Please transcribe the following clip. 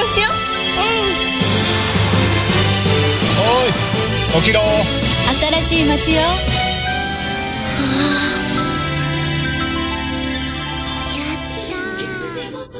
こしよう。うん。おい起きろ。新しい街よ。いつでもそ